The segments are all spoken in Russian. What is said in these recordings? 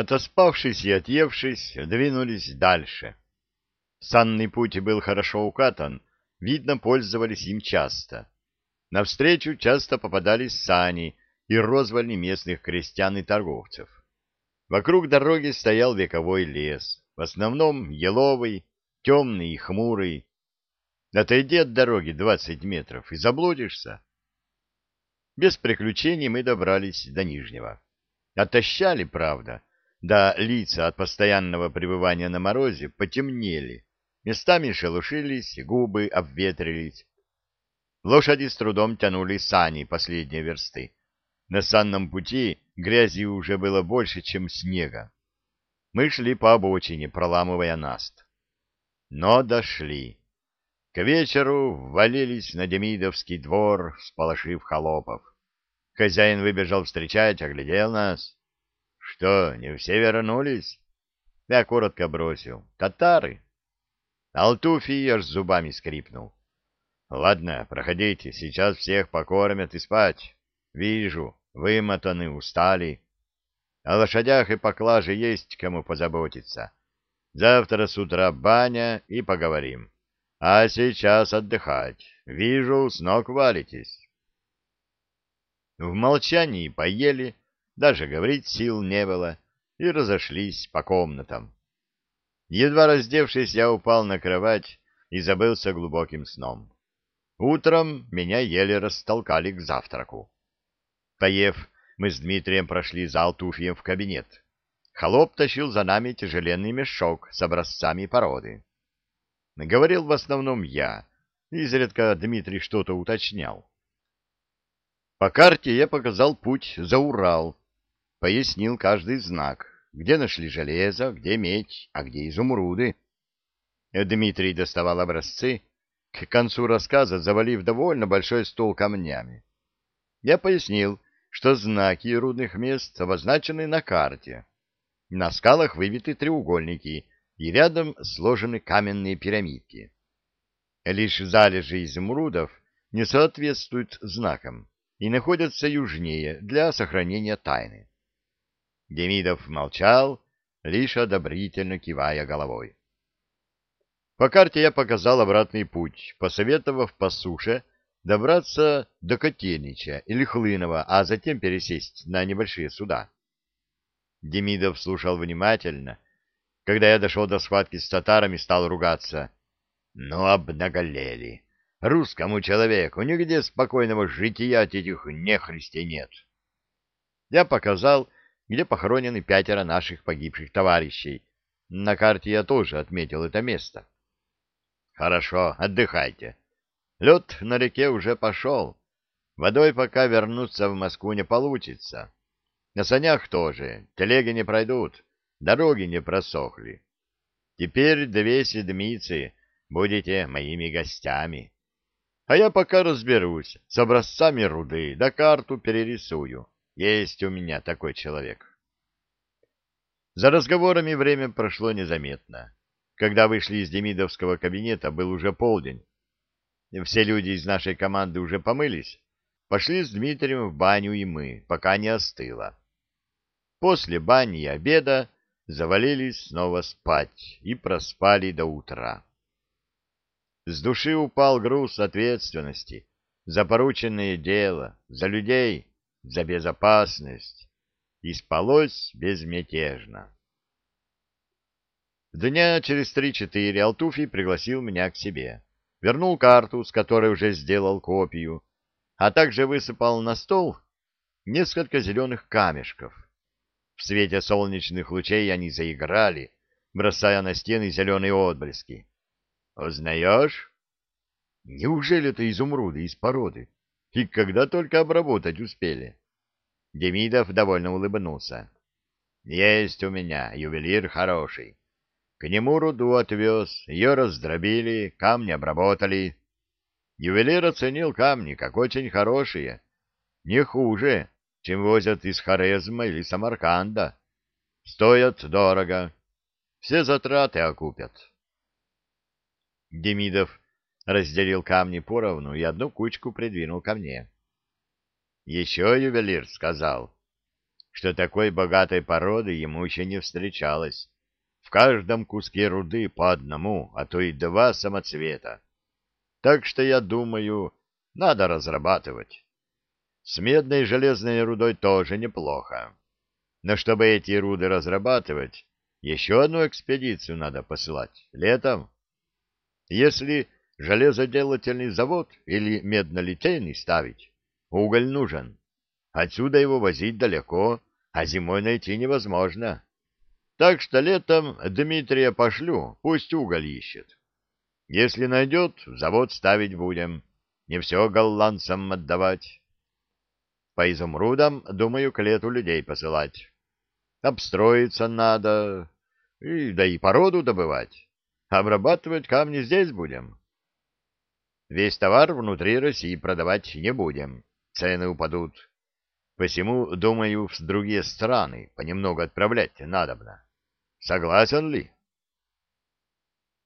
Отоспавшись и отъевшись, двинулись дальше. Санный путь был хорошо укатан, видно, пользовались им часто. Навстречу часто попадались сани и розвальни местных крестьян и торговцев. Вокруг дороги стоял вековой лес, в основном еловый, темный и хмурый. Отойди от дороги двадцать метров и заблудишься. Без приключений мы добрались до Нижнего. Отощали, правда, да лица от постоянного пребывания на морозе потемнели, местами шелушились, губы обветрились. Лошади с трудом тянули сани последние версты. На санном пути грязи уже было больше, чем снега. Мы шли по обочине, проламывая наст. Но дошли. К вечеру ввалились на Демидовский двор, сполошив холопов. Хозяин выбежал встречать, оглядел нас. Что, не все вернулись? Я коротко бросил. Татары. Алтуфий аж зубами скрипнул. Ладно, проходите, сейчас всех покормят и спать. Вижу, вымотаны, устали. О лошадях и поклаже есть кому позаботиться. Завтра с утра баня и поговорим. А сейчас отдыхать. Вижу, с ног валитесь. В молчании поели, даже говорить сил не было, и разошлись по комнатам. Едва раздевшись, я упал на кровать и забылся глубоким сном. Утром меня еле растолкали к завтраку. Поев, мы с Дмитрием прошли за Алтуфием в кабинет. Холоп тащил за нами тяжеленный мешок с образцами породы. Говорил в основном я, изредка Дмитрий что-то уточнял. По карте я показал путь за Урал, пояснил каждый знак, где нашли железо, где медь, а где изумруды. Дмитрий доставал образцы, к концу рассказа завалив довольно большой стол камнями. Я пояснил, что знаки рудных мест обозначены на карте. На скалах выбиты треугольники, и рядом сложены каменные пирамидки. Лишь залежи изумрудов не соответствуют знакам и находятся южнее для сохранения тайны. Демидов молчал, лишь одобрительно кивая головой. По карте я показал обратный путь, посоветовав по суше добраться до Котельнича или Хлынова, а затем пересесть на небольшие суда. Демидов слушал внимательно. Когда я дошел до схватки с татарами, стал ругаться. Ну, обнаголели. Русскому человеку нигде спокойного жития от этих нехристей нет. Я показал, где похоронены пятеро наших погибших товарищей. На карте я тоже отметил это место. Хорошо, отдыхайте. Лед на реке уже пошел. Водой пока вернуться в Москву не получится. На санях тоже. Телеги не пройдут, дороги не просохли. Теперь две седмицы будете моими гостями. А я пока разберусь с образцами руды, да карту перерисую. Есть у меня такой человек. За разговорами время прошло незаметно. Когда вышли из Демидовского кабинета, был уже полдень. Все люди из нашей команды уже помылись. Пошли с Дмитрием в баню и мы, пока не остыло. После бани и обеда завалились снова спать и проспали до утра. С души упал груз ответственности за порученное дело, за людей, за безопасность, и спалось безмятежно. Дня через три-четыре Алтуфий пригласил меня к себе, вернул карту, с которой уже сделал копию, а также высыпал на стол несколько зеленых камешков. В свете солнечных лучей они заиграли, бросая на стены зеленые отблески. Узнаешь? Неужели это изумруды из породы? И когда только обработать успели? Демидов довольно улыбнулся. Есть у меня ювелир хороший. К нему руду отвез, ее раздробили, камни обработали. Ювелир оценил камни как очень хорошие, не хуже, чем возят из Хорезма или Самарканда. Стоят дорого, все затраты окупят. Демидов разделил камни поровну и одну кучку придвинул ко мне. Еще ювелир сказал, что такой богатой породы ему еще не встречалось. В каждом куске руды по одному, а то и два самоцвета. Так что, я думаю, надо разрабатывать. С медной и железной рудой тоже неплохо. Но чтобы эти руды разрабатывать, еще одну экспедицию надо посылать. Летом. Если железоделательный завод или меднолитейный ставить, уголь нужен. Отсюда его возить далеко, а зимой найти невозможно. Так что летом Дмитрия пошлю, пусть уголь ищет. Если найдет, завод ставить будем, не все голландцам отдавать. По изумрудам, думаю, к лету людей посылать. Обстроиться надо, и, да и породу добывать. Обрабатывать камни здесь будем. Весь товар внутри России продавать не будем, цены упадут. Посему, думаю, в другие страны понемногу отправлять надобно. Согласен ли?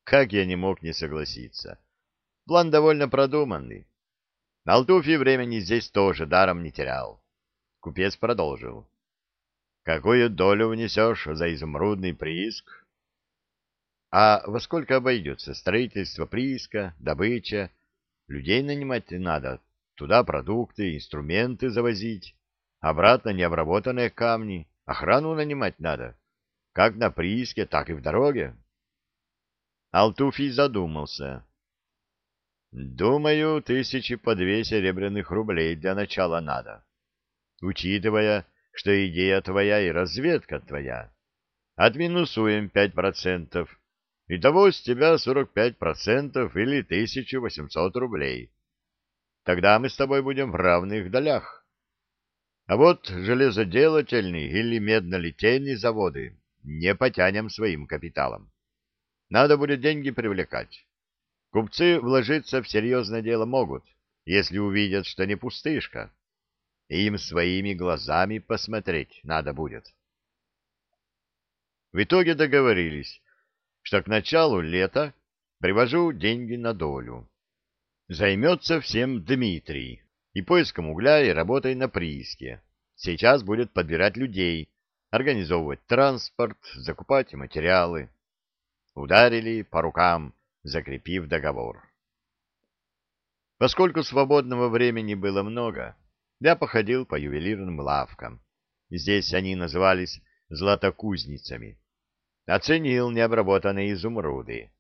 Как я не мог не согласиться. План довольно продуманный. Алтуфий времени здесь тоже даром не терял. Купец продолжил. Какую долю внесешь за изумрудный прииск? А во сколько обойдется строительство прииска, добыча? Людей нанимать надо, туда продукты, инструменты завозить, обратно необработанные камни, охрану нанимать надо, как на прииске, так и в дороге. Алтуфий задумался. Думаю, тысячи по две серебряных рублей для начала надо. Учитывая, что идея твоя и разведка твоя. Отминусуем пять процентов. Итого с тебя сорок пять процентов или тысячу восемьсот рублей. Тогда мы с тобой будем в равных долях. А вот железоделательный или меднолитейный заводы не потянем своим капиталом. Надо будет деньги привлекать. Купцы вложиться в серьезное дело могут, если увидят, что не пустышка. Им своими глазами посмотреть надо будет. В итоге договорились, что к началу лета привожу деньги на долю. Займется всем Дмитрий, и поиском угля, и работой на прииске. Сейчас будет подбирать людей, организовывать транспорт, закупать материалы. Ударили по рукам, закрепив договор. Поскольку свободного времени было много, я походил по ювелирным лавкам. Здесь они назывались златокузницами. Оценил необработанные изумруды.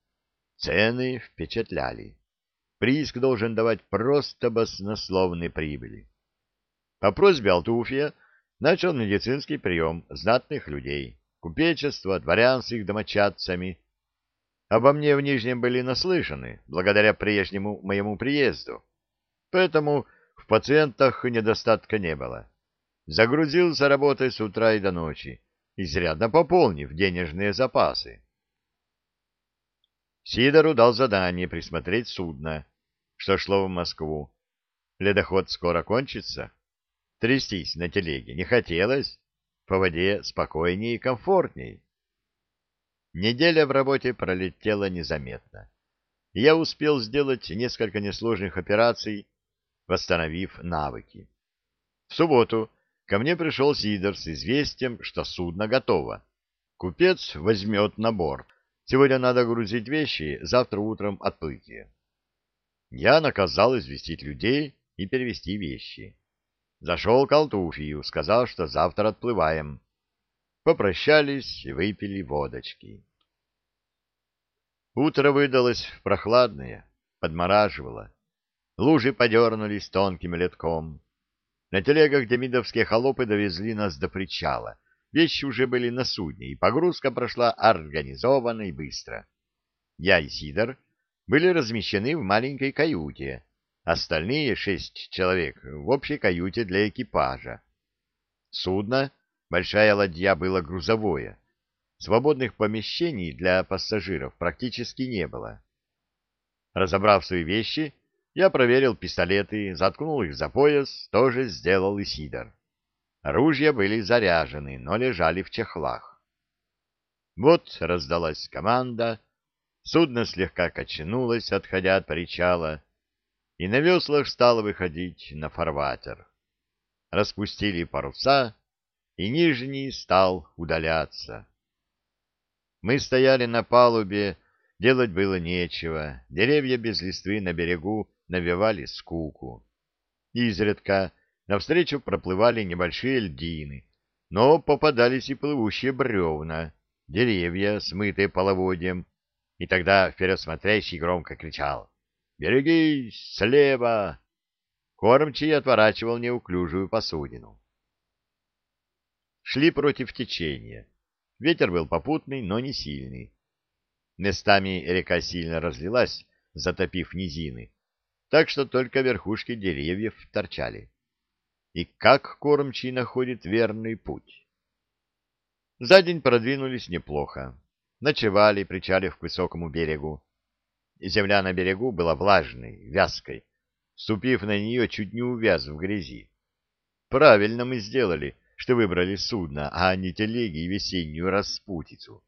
Цены впечатляли. Прииск должен давать просто баснословные прибыли. По просьбе Алтуфия начал медицинский прием знатных людей, купечество, дворян с их домочадцами. Обо мне в Нижнем были наслышаны, благодаря прежнему моему приезду. Поэтому в пациентах недостатка не было. Загрузился работой с утра и до ночи, изрядно пополнив денежные запасы. Сидору дал задание присмотреть судно, что шло в Москву. Ледоход скоро кончится. Трястись на телеге не хотелось, по воде спокойнее и комфортней. Неделя в работе пролетела незаметно. Я успел сделать несколько несложных операций, восстановив навыки. В субботу ко мне пришел Сидор с известием, что судно готово. Купец возьмет на борт. Сегодня надо грузить вещи, завтра утром отплытие. Я наказал известить людей и перевести вещи. Зашел к Алтуфию, сказал, что завтра отплываем. Попрощались и выпили водочки. Утро выдалось прохладное, подмораживало. Лужи подернулись тонким летком. На телегах демидовские холопы довезли нас до причала. Вещи уже были на судне, и погрузка прошла организованно и быстро. Я и Сидор были размещены в маленькой каюте, остальные шесть человек в общей каюте для экипажа. Судно, большая ладья, было грузовое. Свободных помещений для пассажиров практически не было. Разобрав свои вещи, я проверил пистолеты, заткнул их за пояс, тоже сделал и Сидор. Ружья были заряжены, но лежали в чехлах. Вот раздалась команда, судно слегка качнулось, отходя от причала, и на веслах стало выходить на фарватер. Распустили паруса, и нижний стал удаляться. Мы стояли на палубе, делать было нечего, деревья без листвы на берегу навевали скуку. Изредка навстречу проплывали небольшие льдины, но попадались и плывущие бревна, деревья, смытые половодьем, и тогда вперед громко кричал «Берегись! Слева!» Кормчий отворачивал неуклюжую посудину. Шли против течения. Ветер был попутный, но не сильный. Местами река сильно разлилась, затопив низины, так что только верхушки деревьев торчали. И как кормчий находит верный путь? За день продвинулись неплохо. Ночевали, причалив к высокому берегу. Земля на берегу была влажной, вязкой. Ступив на нее, чуть не увяз в грязи. Правильно мы сделали, что выбрали судно, а не телеги и весеннюю распутицу.